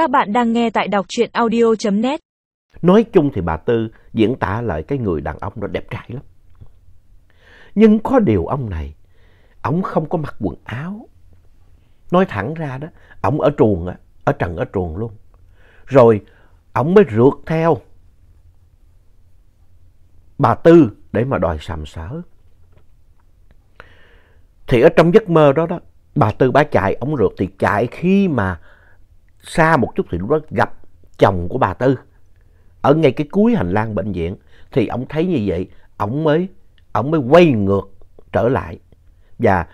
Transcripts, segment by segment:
Các bạn đang nghe tại đọc truyện audio.net. Nói chung thì bà Tư diễn tả lại cái người đàn ông đó đẹp trai lắm. Nhưng có điều ông này, ông không có mặc quần áo. Nói thẳng ra đó, ông ở truồng á, ở trần ở truồng luôn. Rồi ông mới rượt theo bà Tư để mà đòi sàm sỡ. Thì ở trong giấc mơ đó đó, bà Tư bà chạy, ông rượt thì chạy khi mà xa một chút thì lúc đó gặp chồng của bà Tư. Ở ngay cái cuối hành lang bệnh viện thì ông thấy như vậy, ông mới, ông mới quay ngược trở lại và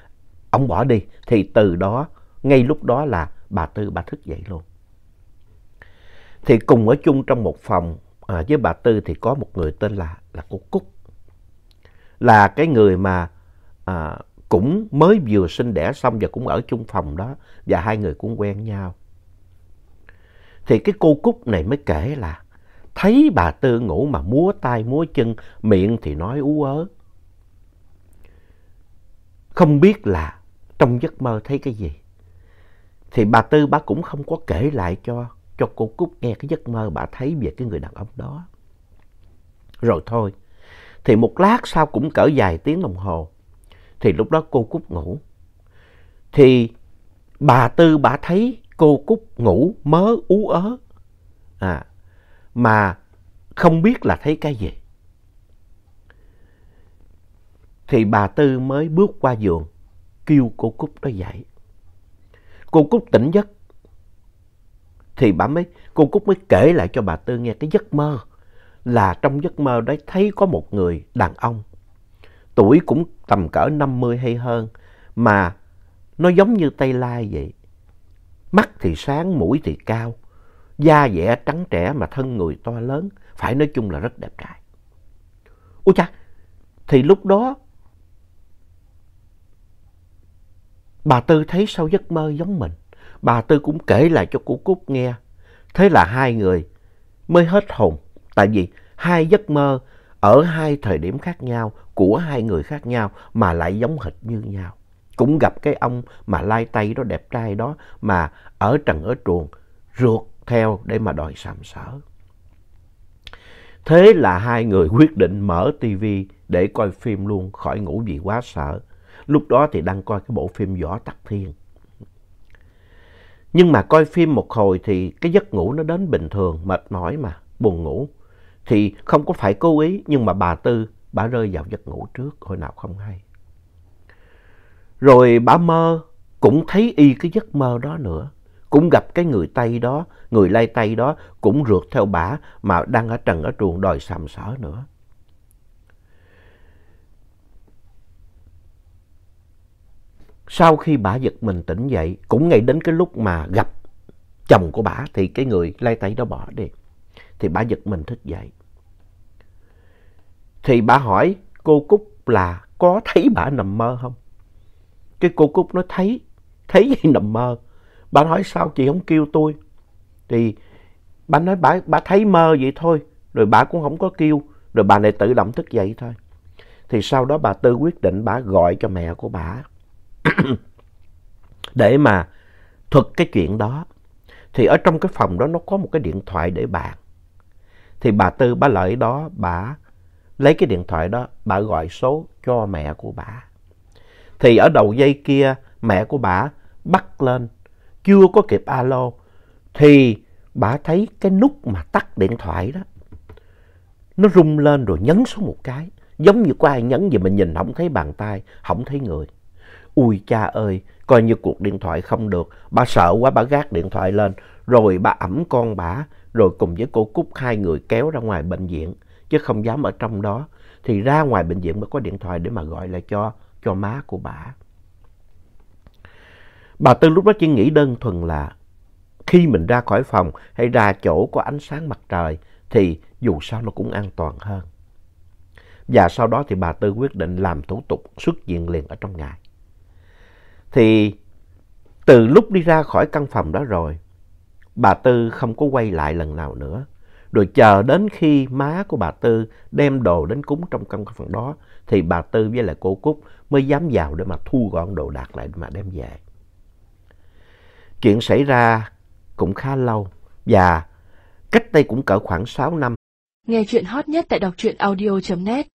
ông bỏ đi. Thì từ đó, ngay lúc đó là bà Tư bà thức dậy luôn. Thì cùng ở chung trong một phòng à, với bà Tư thì có một người tên là, là cô Cúc. Là cái người mà à, cũng mới vừa sinh đẻ xong và cũng ở chung phòng đó và hai người cũng quen nhau. Thì cái cô Cúc này mới kể là thấy bà Tư ngủ mà múa tay múa chân, miệng thì nói ú ớ. Không biết là trong giấc mơ thấy cái gì. Thì bà Tư bà cũng không có kể lại cho, cho cô Cúc nghe cái giấc mơ bà thấy về cái người đàn ông đó. Rồi thôi, thì một lát sau cũng cỡ vài tiếng đồng hồ, thì lúc đó cô Cúc ngủ. Thì bà Tư bà thấy cô Cúc ngủ mớ ú ớ. À, mà không biết là thấy cái gì. Thì bà Tư mới bước qua giường, kêu cô Cúc đó dậy. Cô Cúc tỉnh giấc. Thì bà mới, cô Cúc mới kể lại cho bà Tư nghe cái giấc mơ. Là trong giấc mơ đấy thấy có một người đàn ông. Tuổi cũng tầm cỡ 50 hay hơn. Mà nó giống như Tây Lai vậy. Mắt thì sáng, mũi thì cao. Da dẻ trắng trẻ mà thân người to lớn. Phải nói chung là rất đẹp trai. Ôi cha, thì lúc đó bà Tư thấy sau giấc mơ giống mình. Bà Tư cũng kể lại cho cô Cúc nghe. Thế là hai người mới hết hồn. Tại vì hai giấc mơ ở hai thời điểm khác nhau của hai người khác nhau mà lại giống hệt như nhau. Cũng gặp cái ông mà lai tay đó đẹp trai đó mà ở trần ở truồng rượt theo để mà đòi sàm sỡ. Thế là hai người quyết định mở tivi để coi phim luôn khỏi ngủ vì quá sợ. Lúc đó thì đang coi cái bộ phim Võ Tắc Thiên. Nhưng mà coi phim một hồi thì cái giấc ngủ nó đến bình thường, mệt mỏi mà, buồn ngủ. Thì không có phải cố ý, nhưng mà bà Tư, bà rơi vào giấc ngủ trước, hồi nào không hay. Rồi bà mơ, cũng thấy y cái giấc mơ đó nữa. Cũng gặp cái người Tây đó, người Lai Tây đó, cũng rượt theo bà mà đang ở trần ở truồng đòi sàm sỡ nữa. Sau khi bà giật mình tỉnh dậy, cũng ngay đến cái lúc mà gặp chồng của bà thì cái người Lai Tây đó bỏ đi. Thì bà giật mình thức dậy. Thì bà hỏi cô Cúc là có thấy bà nằm mơ không? Cái cô Cúc nó thấy, thấy gì nằm mơ. Bà nói sao chị không kêu tôi? Thì bà nói bà, bà thấy mơ vậy thôi, rồi bà cũng không có kêu, rồi bà này tự động thức dậy thôi. Thì sau đó bà Tư quyết định bà gọi cho mẹ của bà để mà thuật cái chuyện đó. Thì ở trong cái phòng đó nó có một cái điện thoại để bàn. Thì bà Tư bà lợi đó bà lấy cái điện thoại đó bà gọi số cho mẹ của bà. Thì ở đầu dây kia, mẹ của bà bắt lên. Chưa có kịp alo, thì bà thấy cái nút mà tắt điện thoại đó. Nó rung lên rồi nhấn xuống một cái. Giống như có ai nhấn gì mình nhìn không thấy bàn tay, không thấy người. Ui cha ơi, coi như cuộc điện thoại không được. Bà sợ quá, bà gác điện thoại lên. Rồi bà ẩm con bà, rồi cùng với cô Cúc hai người kéo ra ngoài bệnh viện. Chứ không dám ở trong đó. Thì ra ngoài bệnh viện mới có điện thoại để mà gọi lại cho cho má của bà Bà Tư lúc đó chỉ nghĩ đơn thuần là khi mình ra khỏi phòng hay ra chỗ có ánh sáng mặt trời thì dù sao nó cũng an toàn hơn. Và sau đó thì bà Tư quyết định làm thủ tục xuất viện liền ở trong ngày. Thì từ lúc đi ra khỏi căn phòng đó rồi, bà Tư không có quay lại lần nào nữa. Rồi chờ đến khi má của bà Tư đem đồ đến cúng trong căn phòng đó, thì bà Tư với lại cô Cúc mới dám vào để mà thu gọn đồ đạc lại để mà đem về. Chuyện xảy ra cũng khá lâu, và cách đây cũng cỡ khoảng 6 năm. Nghe chuyện hot nhất tại đọc truyện audio.net